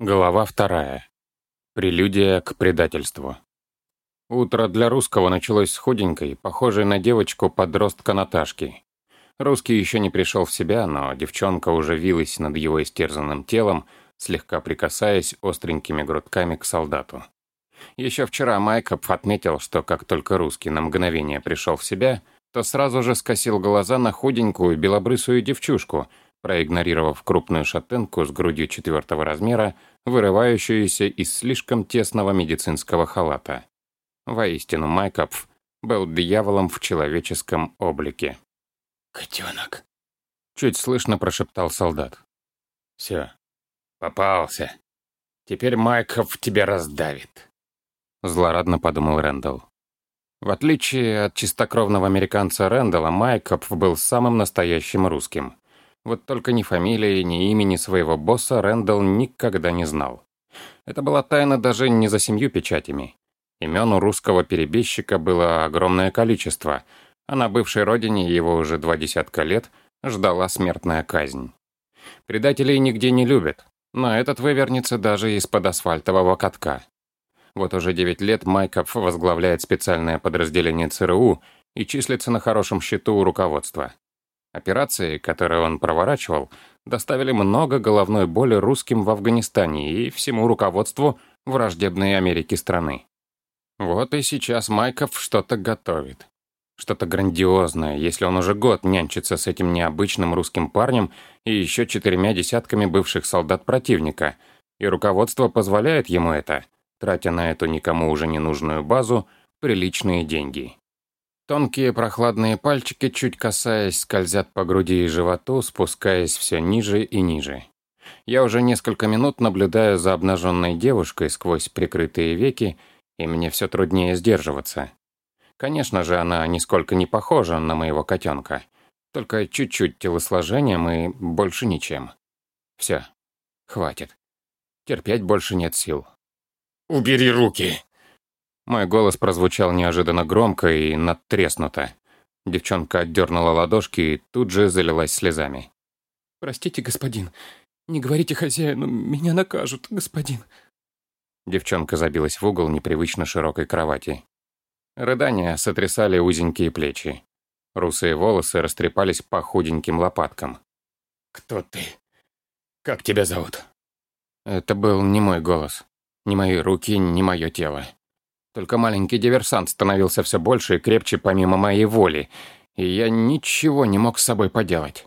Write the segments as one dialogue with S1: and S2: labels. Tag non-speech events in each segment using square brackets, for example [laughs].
S1: Глава вторая. Прелюдия к предательству. Утро для русского началось с худенькой, похожей на девочку-подростка Наташки. Русский еще не пришел в себя, но девчонка уже вилась над его истерзанным телом, слегка прикасаясь остренькими грудками к солдату. Еще вчера Майкоп отметил, что как только русский на мгновение пришел в себя, то сразу же скосил глаза на худенькую белобрысую девчушку — проигнорировав крупную шатенку с грудью четвертого размера, вырывающуюся из слишком тесного медицинского халата. Воистину, Майкопф был дьяволом в человеческом облике.
S2: «Котенок», —
S1: чуть слышно прошептал солдат.
S2: «Все, попался. Теперь Майков тебя раздавит», —
S1: злорадно подумал Рэндалл. В отличие от чистокровного американца Рэндалла, Майкопф был самым настоящим русским — вот только ни фамилии, ни имени своего босса Рэндалл никогда не знал. Это была тайна даже не за семью печатями. Имен у русского перебежчика было огромное количество, а на бывшей родине его уже два десятка лет ждала смертная казнь. Предателей нигде не любят, но этот вывернется даже из-под асфальтового катка. Вот уже девять лет Майков возглавляет специальное подразделение ЦРУ и числится на хорошем счету у руководства. Операции, которые он проворачивал, доставили много головной боли русским в Афганистане и всему руководству враждебной Америки страны. Вот и сейчас Майков что-то готовит. Что-то грандиозное, если он уже год нянчится с этим необычным русским парнем и еще четырьмя десятками бывших солдат противника, и руководство позволяет ему это, тратя на эту никому уже не нужную базу приличные деньги. Тонкие прохладные пальчики, чуть касаясь, скользят по груди и животу, спускаясь все ниже и ниже. Я уже несколько минут наблюдаю за обнаженной девушкой сквозь прикрытые веки, и мне все труднее сдерживаться. Конечно же, она нисколько не похожа на моего котенка. Только чуть-чуть телосложением и больше ничем. Все, хватит. Терпеть больше нет сил.
S2: «Убери руки!»
S1: Мой голос прозвучал неожиданно громко и надтреснуто. Девчонка отдернула ладошки и тут же залилась слезами.
S3: «Простите, господин. Не говорите хозяину, меня накажут, господин».
S1: Девчонка забилась в угол непривычно широкой кровати. Рыдания сотрясали узенькие плечи. Русые волосы растрепались по худеньким лопаткам.
S2: «Кто ты? Как тебя зовут?»
S1: Это был не мой голос, не мои руки, не мое тело. Только маленький диверсант становился все больше и крепче помимо моей воли, и я ничего не мог с собой поделать.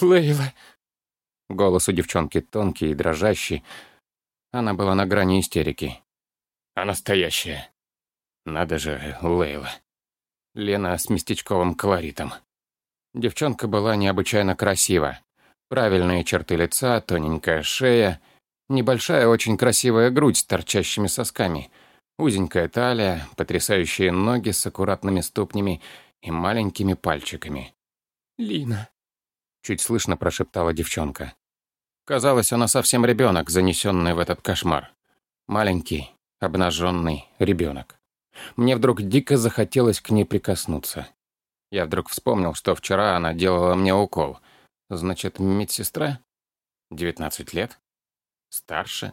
S3: «Лейла!»
S1: Голос у девчонки тонкий и дрожащий. Она была на грани истерики.
S2: «А настоящая?»
S1: «Надо же, Лейла!» Лена с местечковым колоритом. Девчонка была необычайно красива. Правильные черты лица, тоненькая шея, небольшая очень красивая грудь с торчащими сосками — Узенькая талия, потрясающие ноги с аккуратными ступнями и маленькими пальчиками.
S3: «Лина», —
S1: чуть слышно прошептала девчонка. Казалось, она совсем ребенок, занесенный в этот кошмар. Маленький, обнаженный ребенок. Мне вдруг дико захотелось к ней прикоснуться. Я вдруг вспомнил, что вчера она делала мне укол. Значит, медсестра? Девятнадцать лет? Старше?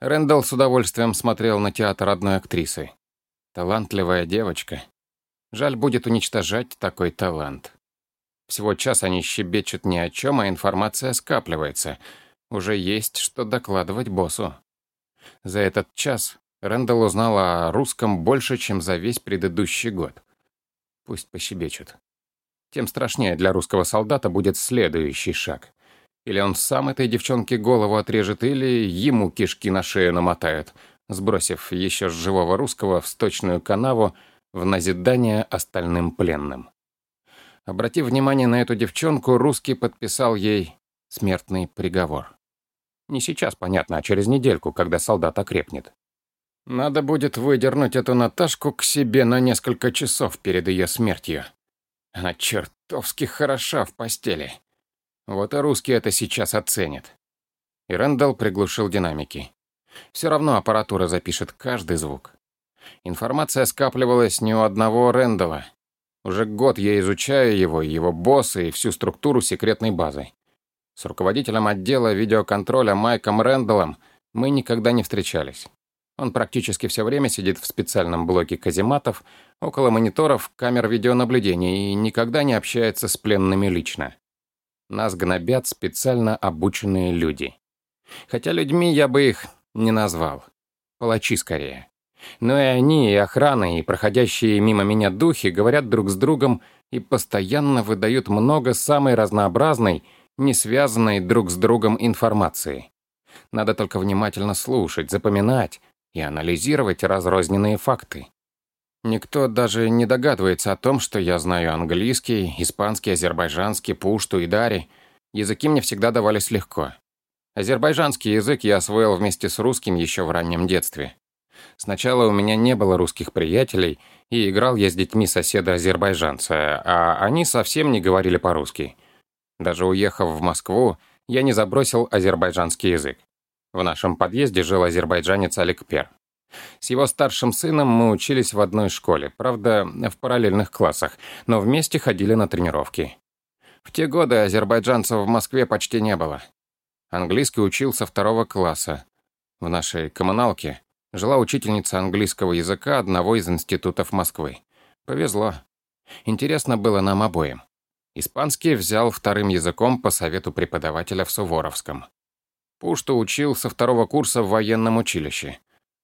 S1: Рэндалл с удовольствием смотрел на театр одной актрисы. Талантливая девочка. Жаль будет уничтожать такой талант. Всего час они щебечут ни о чем, а информация скапливается. Уже есть что докладывать боссу. За этот час Рэндалл узнал о русском больше, чем за весь предыдущий год. Пусть пощебечут. Тем страшнее для русского солдата будет следующий шаг. Или он сам этой девчонке голову отрежет, или ему кишки на шею намотают, сбросив еще с живого русского в сточную канаву в назидание остальным пленным. Обратив внимание на эту девчонку, русский подписал ей смертный приговор. Не сейчас, понятно, а через недельку, когда солдат окрепнет. Надо будет выдернуть эту Наташку к себе на несколько часов перед ее смертью. Она чертовски хороша в постели. Вот и русские это сейчас оценят. И Рэндалл приглушил динамики. Все равно аппаратура запишет каждый звук. Информация скапливалась не у одного Рэндалла. Уже год я изучаю его, его босса и всю структуру секретной базы. С руководителем отдела видеоконтроля Майком Рэндаллом мы никогда не встречались. Он практически все время сидит в специальном блоке казематов, около мониторов камер видеонаблюдения и никогда не общается с пленными лично. Нас гнобят специально обученные люди. Хотя людьми я бы их не назвал. Палачи скорее. Но и они, и охрана, и проходящие мимо меня духи говорят друг с другом и постоянно выдают много самой разнообразной, не связанной друг с другом информации. Надо только внимательно слушать, запоминать и анализировать разрозненные факты. Никто даже не догадывается о том, что я знаю английский, испанский, азербайджанский, пушту и дари. Языки мне всегда давались легко. Азербайджанский язык я освоил вместе с русским еще в раннем детстве. Сначала у меня не было русских приятелей, и играл я с детьми соседа-азербайджанца, а они совсем не говорили по-русски. Даже уехав в Москву, я не забросил азербайджанский язык. В нашем подъезде жил азербайджанец Алик Пер. С его старшим сыном мы учились в одной школе, правда, в параллельных классах, но вместе ходили на тренировки. В те годы азербайджанцев в Москве почти не было. Английский учился второго класса. В нашей коммуналке жила учительница английского языка одного из институтов Москвы. Повезло. Интересно было нам обоим. Испанский взял вторым языком по совету преподавателя в Суворовском. Пушту учил со второго курса в военном училище.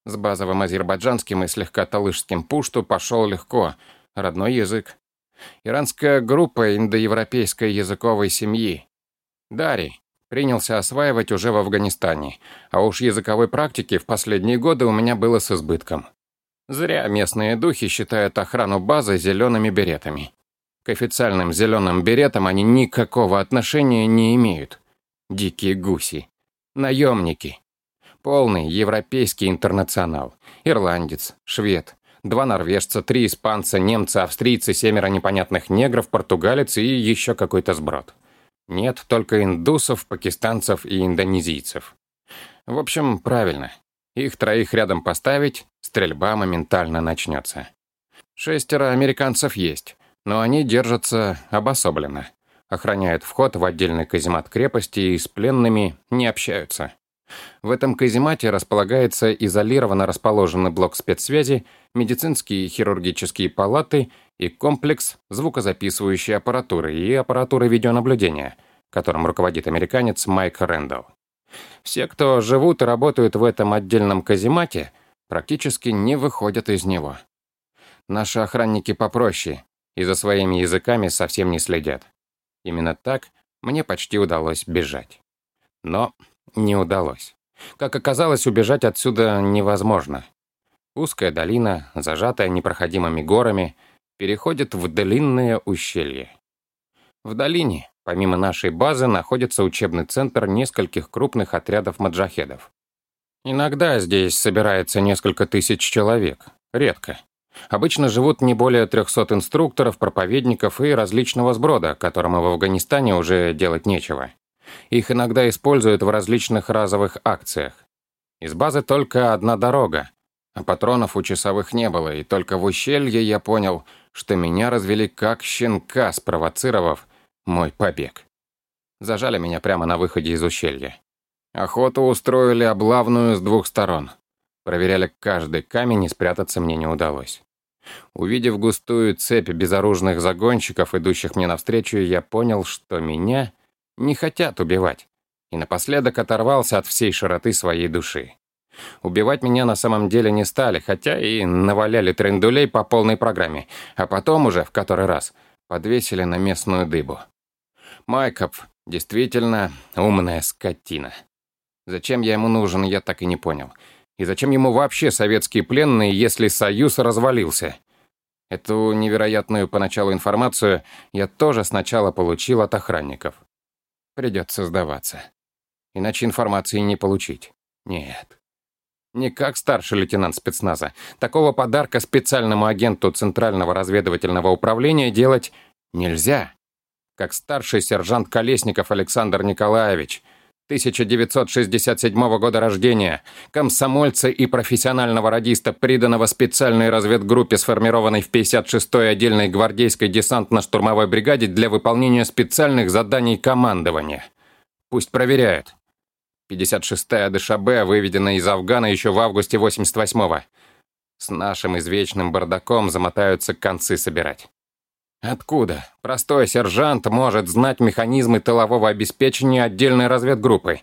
S1: С базовым азербайджанским и слегка талышским пушту пошел легко, родной язык. Иранская группа индоевропейской языковой семьи. Дарий принялся осваивать уже в Афганистане, а уж языковой практики в последние годы у меня было с избытком. Зря местные духи считают охрану базы зелеными беретами. К официальным зеленым беретам они никакого отношения не имеют. Дикие гуси. Наемники. Полный европейский интернационал. Ирландец, швед, два норвежца, три испанца, немцы, австрийцы, семеро непонятных негров, португалец и еще какой-то сброд. Нет только индусов, пакистанцев и индонезийцев. В общем, правильно. Их троих рядом поставить, стрельба моментально начнется. Шестеро американцев есть, но они держатся обособленно охраняют вход в отдельный каземат крепости и с пленными не общаются. В этом каземате располагается изолированно расположенный блок спецсвязи, медицинские и хирургические палаты и комплекс звукозаписывающей аппаратуры и аппаратуры видеонаблюдения, которым руководит американец Майк Рэндалл. Все, кто живут и работают в этом отдельном каземате, практически не выходят из него. Наши охранники попроще и за своими языками совсем не следят. Именно так мне почти удалось бежать. Но не удалось. Как оказалось, убежать отсюда невозможно. Узкая долина, зажатая непроходимыми горами, переходит в длинное ущелье. В долине, помимо нашей базы, находится учебный центр нескольких крупных отрядов маджахедов. Иногда здесь собирается несколько тысяч человек, редко. Обычно живут не более 300 инструкторов, проповедников и различного сброда, которым в Афганистане уже делать нечего. Их иногда используют в различных разовых акциях. Из базы только одна дорога, а патронов у часовых не было, и только в ущелье я понял, что меня развели как щенка, спровоцировав мой побег. Зажали меня прямо на выходе из ущелья. Охоту устроили облавную с двух сторон. Проверяли каждый камень, и спрятаться мне не удалось. Увидев густую цепь безоружных загонщиков, идущих мне навстречу, я понял, что меня не хотят убивать, и напоследок оторвался от всей широты своей души. Убивать меня на самом деле не стали, хотя и наваляли трендулей по полной программе, а потом уже, в который раз, подвесили на местную дыбу. Майков действительно умная скотина. Зачем я ему нужен, я так и не понял. И зачем ему вообще советские пленные, если Союз развалился? Эту невероятную поначалу информацию я тоже сначала получил от охранников. Придется сдаваться. Иначе информации не получить. Нет. Не как старший лейтенант спецназа. Такого подарка специальному агенту Центрального разведывательного управления делать нельзя. Как старший сержант Колесников Александр Николаевич — 1967 года рождения, комсомольца и профессионального радиста, приданного специальной разведгруппе, сформированной в 56-й отдельной гвардейской десантно-штурмовой бригаде для выполнения специальных заданий командования. Пусть проверяют. 56-я ДШБ выведена из Афгана еще в августе 88-го. С нашим извечным бардаком замотаются концы собирать. Откуда простой сержант может знать механизмы тылового обеспечения отдельной разведгруппы?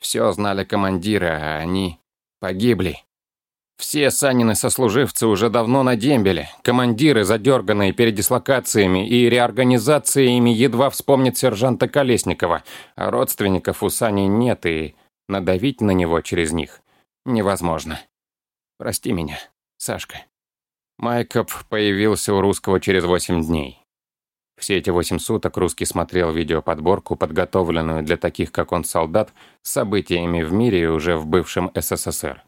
S1: Все знали командиры, а они погибли. Все Санины-сослуживцы уже давно на дембеле. Командиры, задерганные передислокациями и реорганизациями, едва вспомнят сержанта Колесникова, а родственников у Сани нет, и надавить на него через них невозможно. Прости меня, Сашка. Майков появился у русского через восемь дней. Все эти восемь суток русский смотрел видеоподборку, подготовленную для таких, как он, солдат, с событиями в мире и уже в бывшем СССР.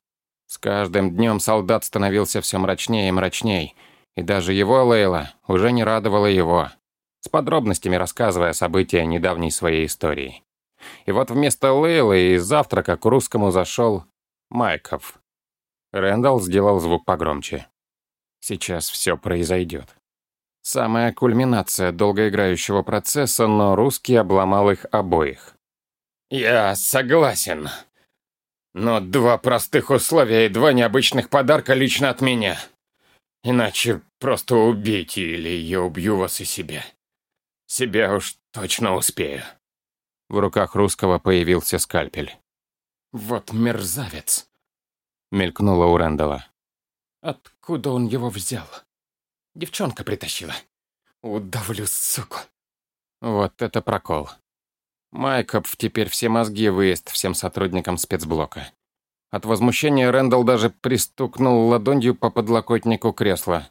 S1: С каждым днем солдат становился все мрачнее и мрачней, и даже его Лейла уже не радовала его, с подробностями рассказывая события недавней своей истории. И вот вместо Лейлы из завтрака к русскому зашел Майков. Рэндалл сделал звук погромче. Сейчас все произойдет. Самая кульминация долгоиграющего процесса, но русский обломал их обоих.
S2: «Я согласен», но два простых условия и два необычных подарка лично от меня. Иначе просто убейте, или я убью вас и себя. Себя уж точно успею.
S1: В руках русского появился скальпель.
S3: «Вот мерзавец!»
S1: — мелькнуло у Рэндала.
S3: «Откуда он его взял? Девчонка притащила. Удавлю, суку!»
S1: Вот это прокол. Майкоп теперь все мозги выезд всем сотрудникам спецблока. От возмущения Рэндалл даже пристукнул ладонью по подлокотнику кресла.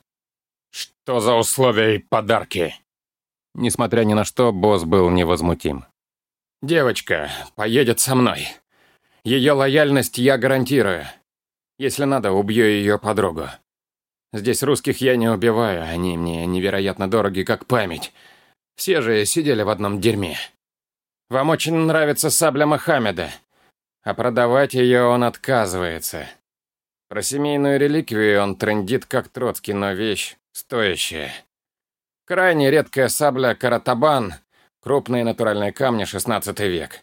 S2: «Что за условия и подарки?»
S1: Несмотря ни на что, босс был невозмутим.
S2: «Девочка поедет со мной. Ее лояльность я гарантирую. Если надо, убью ее подругу. Здесь русских я не убиваю, они мне невероятно дороги, как память. Все же сидели в одном дерьме. Вам очень нравится сабля Мохаммеда, а продавать ее он отказывается. Про семейную реликвию он трендит как Троцкий, но вещь стоящая. Крайне редкая сабля Каратабан, крупные натуральные камни, 16 век.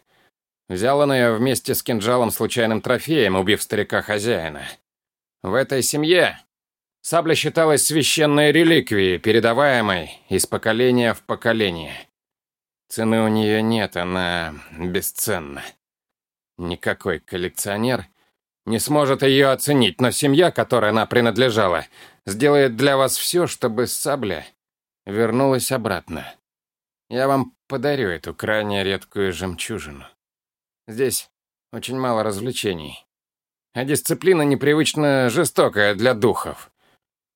S2: Взял он ее вместе с кинжалом случайным трофеем, убив старика-хозяина. В этой семье сабля считалась священной реликвией, передаваемой из поколения в поколение. Цены у нее нет, она бесценна. Никакой коллекционер не сможет ее оценить, но семья, которой она принадлежала, сделает для вас все, чтобы сабля вернулась обратно. Я вам подарю эту крайне редкую жемчужину. Здесь очень мало развлечений. А дисциплина непривычно жестокая для духов,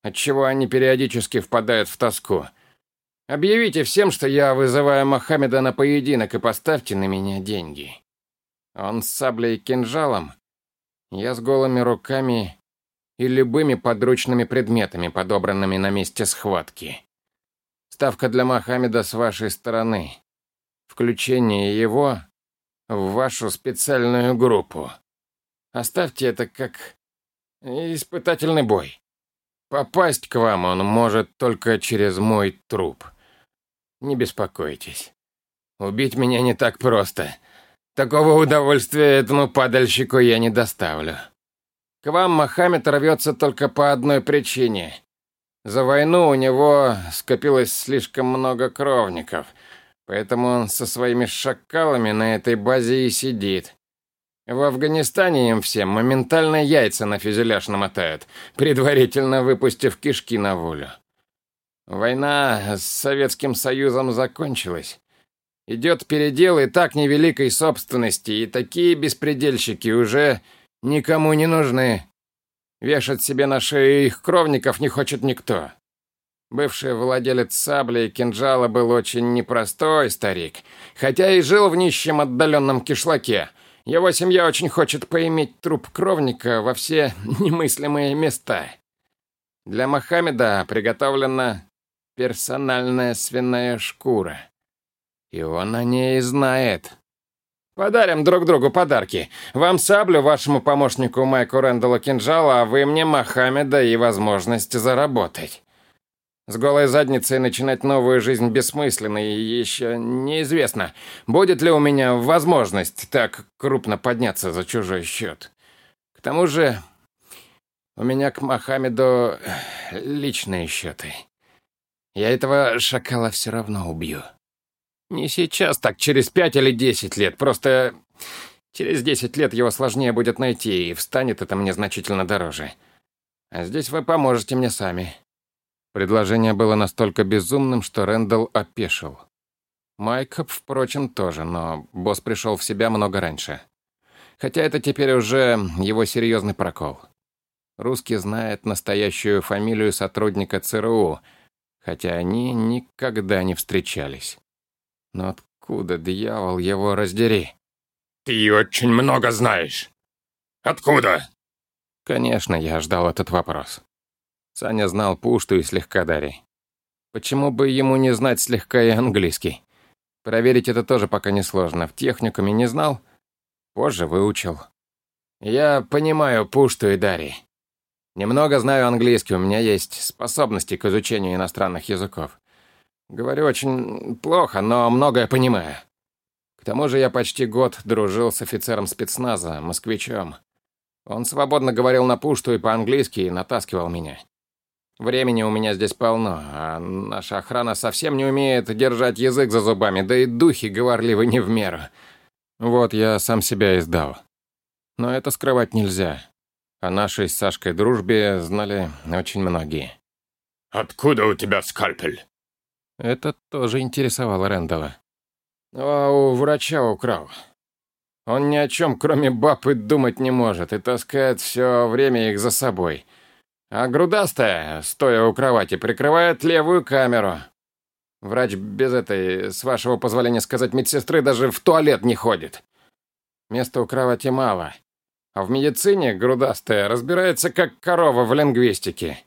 S2: отчего они периодически впадают в тоску — Объявите всем, что я вызываю Мохаммеда на поединок и поставьте на меня деньги. Он с саблей и кинжалом, я с голыми руками и любыми подручными предметами, подобранными на месте схватки. Ставка для Мохаммеда с вашей стороны. Включение его в вашу специальную группу. Оставьте это как испытательный бой. Попасть к вам он может только через мой труп. Не беспокойтесь. Убить меня не так просто. Такого удовольствия этому падальщику я не доставлю. К вам Мохаммед рвется только по одной причине. За войну у него скопилось слишком много кровников, поэтому он со своими шакалами на этой базе и сидит. В Афганистане им всем моментально яйца на фюзеляж намотают, предварительно выпустив кишки на волю. Война с Советским Союзом закончилась. Идет передел и так невеликой собственности, и такие беспредельщики уже никому не нужны. Вешать себе на шею их кровников не хочет никто. Бывший владелец сабли и кинжала был очень непростой старик, хотя и жил в нищем отдаленном кишлаке. Его семья очень хочет поиметь труп кровника во все [laughs] немыслимые места. Для Мохаммеда приготовлена персональная свиная шкура. И он о ней знает. Подарим друг другу подарки. Вам саблю, вашему помощнику Майку Рэндаллу кинжала, а вы мне Мохаммеда и возможность заработать. С голой задницей начинать новую жизнь бессмысленно, и еще неизвестно, будет ли у меня возможность так крупно подняться за чужой счет. К тому же у меня к Мохаммеду личные счеты. Я этого шакала все равно убью. Не сейчас, так через пять или десять лет. Просто через десять лет его сложнее будет найти, и встанет это мне значительно дороже. А здесь вы поможете мне сами.
S1: Предложение было настолько безумным, что Рэндалл опешил. Майкоп, впрочем, тоже, но босс пришел в себя много раньше. Хотя это теперь уже его серьезный прокол. Русский знает настоящую фамилию сотрудника ЦРУ, хотя они никогда не встречались. Но откуда, дьявол, его раздери?
S2: «Ты очень много знаешь. Откуда?»
S1: Конечно, я ждал этот вопрос. Саня знал Пушту и слегка Дари. Почему бы ему не знать слегка и английский? Проверить это тоже пока не сложно. В техникуме не знал, позже выучил.
S2: Я понимаю Пушту и Дари. Немного знаю английский, у меня есть способности к изучению иностранных языков. Говорю очень плохо, но многое понимаю. К тому же я почти год дружил с офицером спецназа, москвичом. Он свободно говорил на пушту и по-английски и натаскивал меня. Времени у меня здесь полно, а наша охрана совсем не умеет держать язык за зубами, да и духи говорливы не в меру.
S1: Вот я сам себя издал. Но это скрывать нельзя. О нашей с Сашкой дружбе знали очень многие.
S2: «Откуда у тебя скальпель?»
S1: Это тоже интересовало Рэндала.
S2: «А у врача украл. Он ни о чем, кроме баб, и думать не может, и таскает все время их за собой. А грудастая, стоя у кровати, прикрывает левую камеру. Врач без этой, с вашего позволения сказать, медсестры даже в туалет не ходит. Места у кровати мало. А в медицине грудастая разбирается как корова в лингвистике.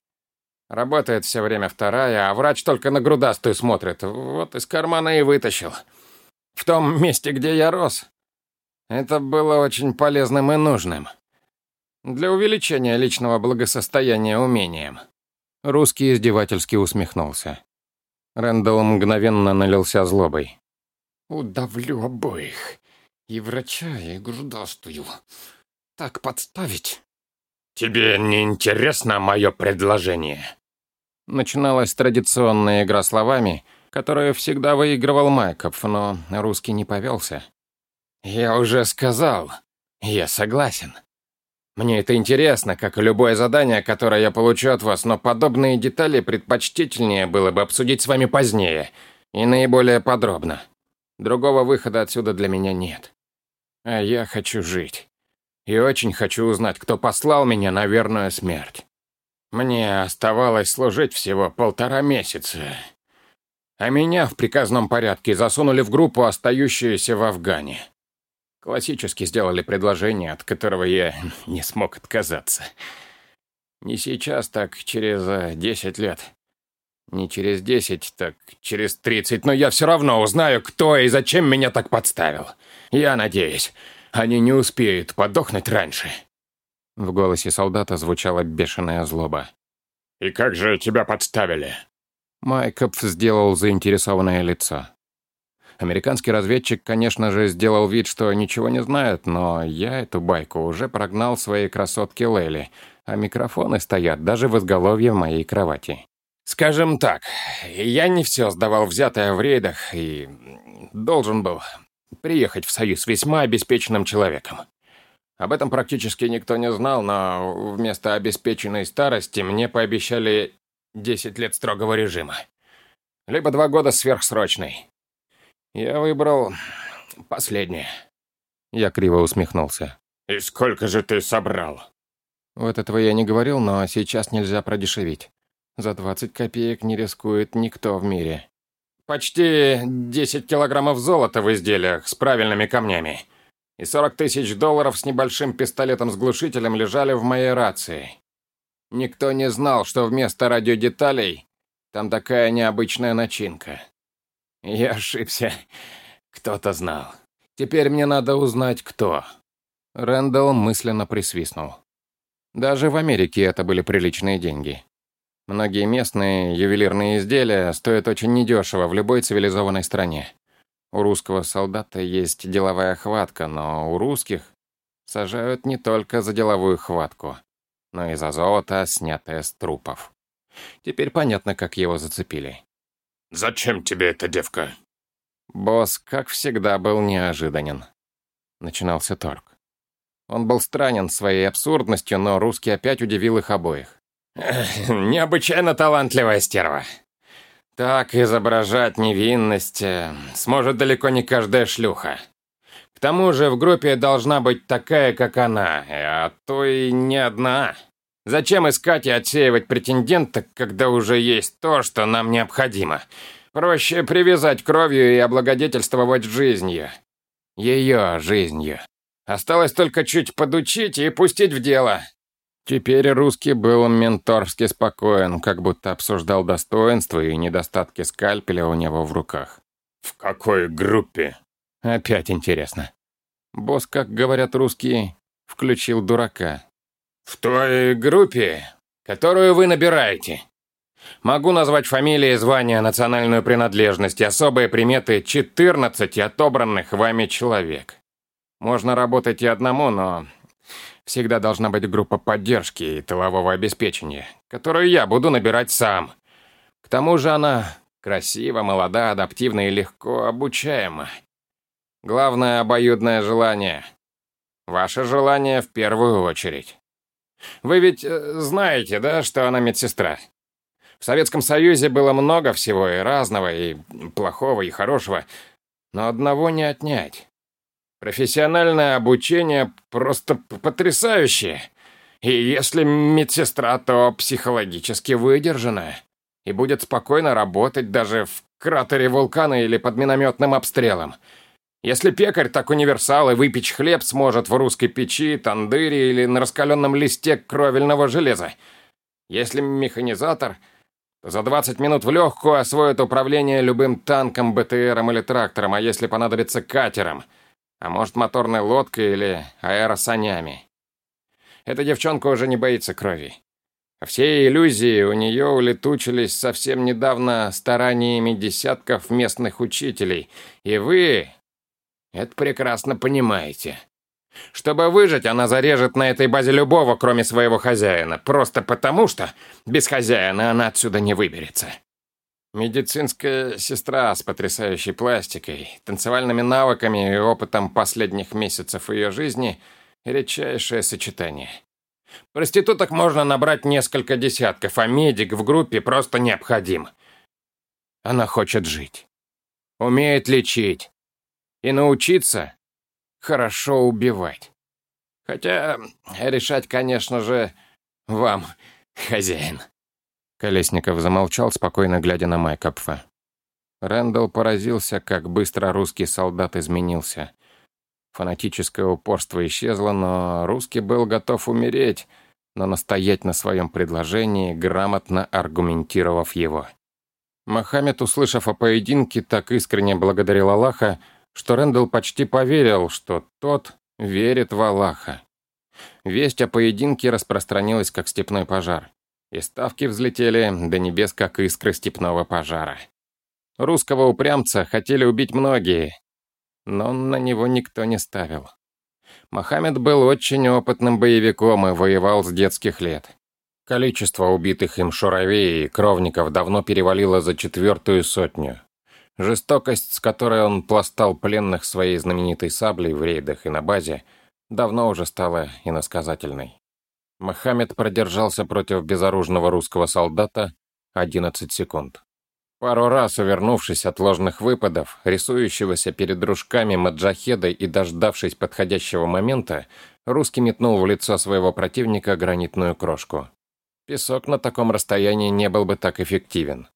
S2: Работает все время вторая, а врач только на грудастую смотрит. Вот из кармана и вытащил. В том месте, где я рос. Это было очень полезным и нужным. Для увеличения личного благосостояния умением.
S1: Русский издевательски усмехнулся. Рэндалл мгновенно налился злобой.
S2: «Удавлю обоих. И врача, и грудастую. Так подставить?» «Тебе не интересно мое предложение?»
S1: Начиналась традиционная игра словами, которую всегда выигрывал Майков, но русский не повелся.
S2: «Я уже сказал. Я согласен. Мне это интересно, как и любое задание, которое я получу от вас, но подобные детали предпочтительнее было бы обсудить с вами позднее и наиболее подробно. Другого выхода отсюда для меня нет. А я хочу жить. И очень хочу узнать, кто послал меня на верную смерть. Мне оставалось служить всего полтора месяца. А меня в приказном порядке засунули в группу, остающуюся в Афгане. Классически сделали предложение, от которого я [laughs] не смог отказаться. Не сейчас, так через 10 лет. Не через 10, так через 30, но я все равно узнаю, кто и зачем меня так подставил. Я надеюсь, они не успеют подохнуть раньше.
S1: В голосе солдата звучала бешеная злоба.
S2: «И как же тебя подставили?»
S1: Майкоп сделал заинтересованное лицо. Американский разведчик, конечно же, сделал вид, что ничего не знает, но я эту байку уже прогнал своей красотке Лейли, а микрофоны стоят даже в изголовье моей кровати.
S2: «Скажем так, я не все сдавал взятое в рейдах и должен был приехать в Союз весьма обеспеченным человеком. Об этом практически никто не знал, но вместо обеспеченной старости мне пообещали 10 лет строгого режима. Либо два года сверхсрочный. Я выбрал последнее.
S1: Я криво усмехнулся.
S2: «И сколько же ты собрал?»
S1: Вот этого я не говорил, но сейчас нельзя продешевить. За 20 копеек не рискует никто в мире.
S2: «Почти 10 килограммов золота в изделиях с правильными камнями и 40 тысяч долларов с небольшим пистолетом с глушителем лежали в моей рации. Никто не знал, что вместо радиодеталей там такая необычная начинка. Я ошибся. Кто-то знал. Теперь мне надо узнать, кто.
S1: Рэндалл мысленно присвистнул. Даже в Америке это были приличные деньги. Многие местные ювелирные изделия стоят очень недешево в любой цивилизованной стране. У русского солдата есть деловая хватка, но у русских сажают не только за деловую хватку, но и за золото, снятое с трупов. Теперь понятно, как его зацепили.
S2: «Зачем тебе эта девка?»
S1: Босс, как всегда, был неожиданен. Начинался торг. Он был странен своей абсурдностью, но русский опять удивил их обоих.
S2: «Необычайно талантливая стерва. Так изображать невинность э, сможет далеко не каждая шлюха. К тому же в группе должна быть такая, как она, а то и не одна. Зачем искать и отсеивать претенденток, когда уже есть то, что нам необходимо? Проще привязать кровью и облагодетельствовать жизнью. Ее жизнью. Осталось только чуть подучить и пустить в дело.
S1: Теперь русский был менторски спокоен, как будто обсуждал достоинства и недостатки скальпеля у него в руках.
S2: «В какой группе?»
S1: Опять интересно. Босс, как говорят русские, включил дурака.
S2: «В той группе, которую вы набираете. Могу назвать фамилии, звания, национальную принадлежность особые приметы 14 отобранных вами человек. Можно работать и одному, но Всегда должна быть группа поддержки и тылового обеспечения, которую я буду набирать сам. К тому же она красива, молода, адаптивна и легко обучаема. Главное — обоюдное желание. Ваше желание в первую очередь. Вы ведь э, знаете, да, что она медсестра? В Советском Союзе было много всего и разного, и плохого, и хорошего, но одного не отнять. Профессиональное обучение просто потрясающее. И если медсестра, то психологически выдержанная. И будет спокойно работать даже в кратере вулкана или под минометным обстрелом. Если пекарь так универсал и выпечь хлеб сможет в русской печи, тандыре или на раскаленном листе кровельного железа. Если механизатор, то за 20 минут в легкую освоит управление любым танком, БТРом или трактором, а если понадобится катером – а может, моторной лодкой или аэросанями. Эта девчонка уже не боится крови. Все иллюзии у нее улетучились совсем недавно стараниями десятков местных учителей. И вы это прекрасно понимаете. Чтобы выжить, она зарежет на этой базе любого, кроме своего хозяина, просто потому что без хозяина она отсюда не выберется. Медицинская сестра с потрясающей пластикой, танцевальными навыками и опытом последних месяцев ее жизни – редчайшее сочетание. Проституток можно набрать несколько десятков, а медик в группе просто необходим. Она хочет жить, умеет лечить и научиться хорошо убивать. Хотя решать, конечно же, вам, хозяин.
S1: Колесников замолчал, спокойно глядя на Майкопфа. Рэндалл поразился, как быстро русский солдат изменился. Фанатическое упорство исчезло, но русский был готов умереть, но настоять на своем предложении, грамотно аргументировав его. Мохаммед, услышав о поединке, так искренне благодарил Аллаха, что Рэндалл почти поверил, что тот верит в Аллаха. Весть о поединке распространилась, как степной пожар и ставки взлетели до небес, как искры степного пожара. Русского упрямца хотели убить многие, но на него никто не ставил. Мохаммед был очень опытным боевиком и воевал с детских лет. Количество убитых им шуравей и кровников давно перевалило за четвертую сотню. Жестокость, с которой он пластал пленных своей знаменитой саблей в рейдах и на базе, давно уже стала иносказательной. Мохаммед продержался против безоружного русского солдата 11 секунд. Пару раз увернувшись от ложных выпадов, рисующегося перед дружками Маджахеда и дождавшись подходящего момента, русский метнул в лицо своего противника гранитную крошку. Песок на таком расстоянии не был бы так эффективен.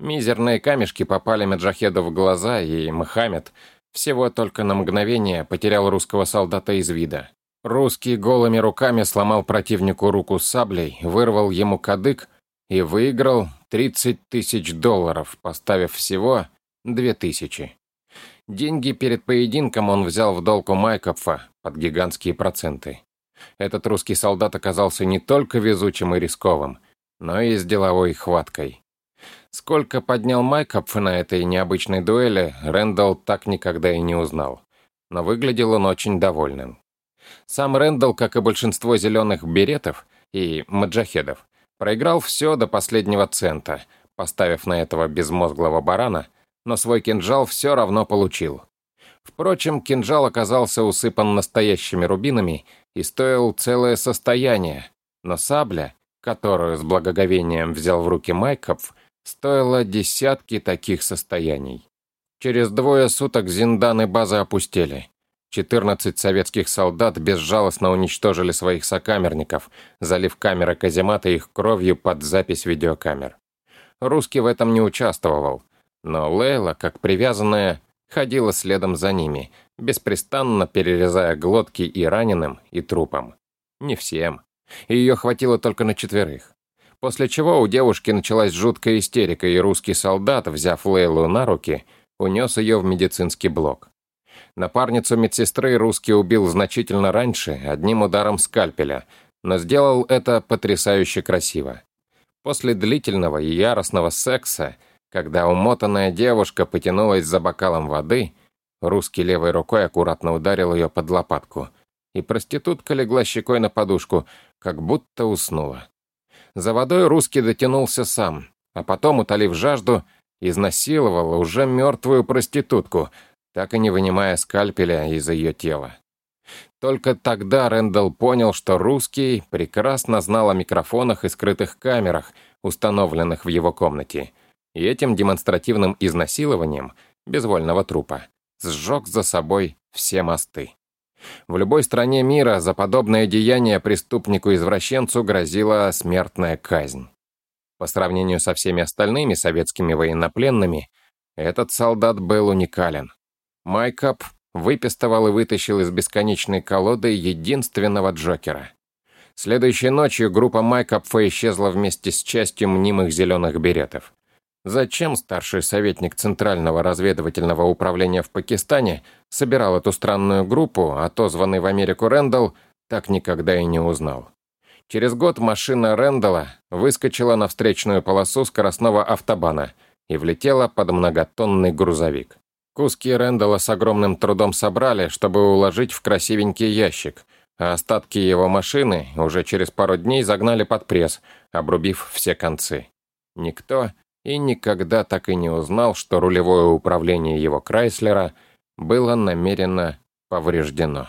S1: Мизерные камешки попали Маджахеду в глаза, и Мохаммед всего только на мгновение потерял русского солдата из вида. Русский голыми руками сломал противнику руку саблей, вырвал ему кадык и выиграл 30 тысяч долларов, поставив всего 2 тысячи. Деньги перед поединком он взял в долг у Майкопфа под гигантские проценты. Этот русский солдат оказался не только везучим и рисковым, но и с деловой хваткой. Сколько поднял Майкопф на этой необычной дуэли, Рэндалл так никогда и не узнал. Но выглядел он очень довольным. Сам Рэндалл, как и большинство зеленых беретов и маджахедов, проиграл все до последнего цента, поставив на этого безмозглого барана, но свой кинжал все равно получил. Впрочем, кинжал оказался усыпан настоящими рубинами и стоил целое состояние, но сабля, которую с благоговением взял в руки Майкопф, стоила десятки таких состояний. Через двое суток Зинданы базы опустели. 14 советских солдат безжалостно уничтожили своих сокамерников, залив камеры каземата их кровью под запись видеокамер. Русский в этом не участвовал, но Лейла, как привязанная, ходила следом за ними, беспрестанно перерезая глотки и раненым, и трупам. Не всем. Ее хватило только на четверых. После чего у девушки началась жуткая истерика, и русский солдат, взяв Лейлу на руки, унес ее в медицинский блок. Напарницу медсестры русский убил значительно раньше, одним ударом скальпеля, но сделал это потрясающе красиво. После длительного и яростного секса, когда умотанная девушка потянулась за бокалом воды, русский левой рукой аккуратно ударил ее под лопатку, и проститутка легла щекой на подушку, как будто уснула. За водой русский дотянулся сам, а потом, утолив жажду, изнасиловал уже мертвую проститутку, так и не вынимая скальпеля из ее тела. Только тогда Рэндалл понял, что русский прекрасно знал о микрофонах и скрытых камерах, установленных в его комнате, и этим демонстративным изнасилованием безвольного трупа сжег за собой все мосты. В любой стране мира за подобное деяние преступнику-извращенцу грозила смертная казнь. По сравнению со всеми остальными советскими военнопленными, этот солдат был уникален. Майкап выпистывал и вытащил из бесконечной колоды единственного Джокера. Следующей ночью группа Майкапфа исчезла вместе с частью мнимых зеленых беретов. Зачем старший советник Центрального разведывательного управления в Пакистане собирал эту странную группу, отозванный в Америку Рэндалл, так никогда и не узнал. Через год машина Рэндалла выскочила на встречную полосу скоростного автобана и влетела под многотонный грузовик. Куски Рэндалла с огромным трудом собрали, чтобы уложить в красивенький ящик, а остатки его машины уже через пару дней загнали под пресс, обрубив все концы. Никто и никогда так и не узнал, что рулевое управление его Крайслера было намеренно повреждено.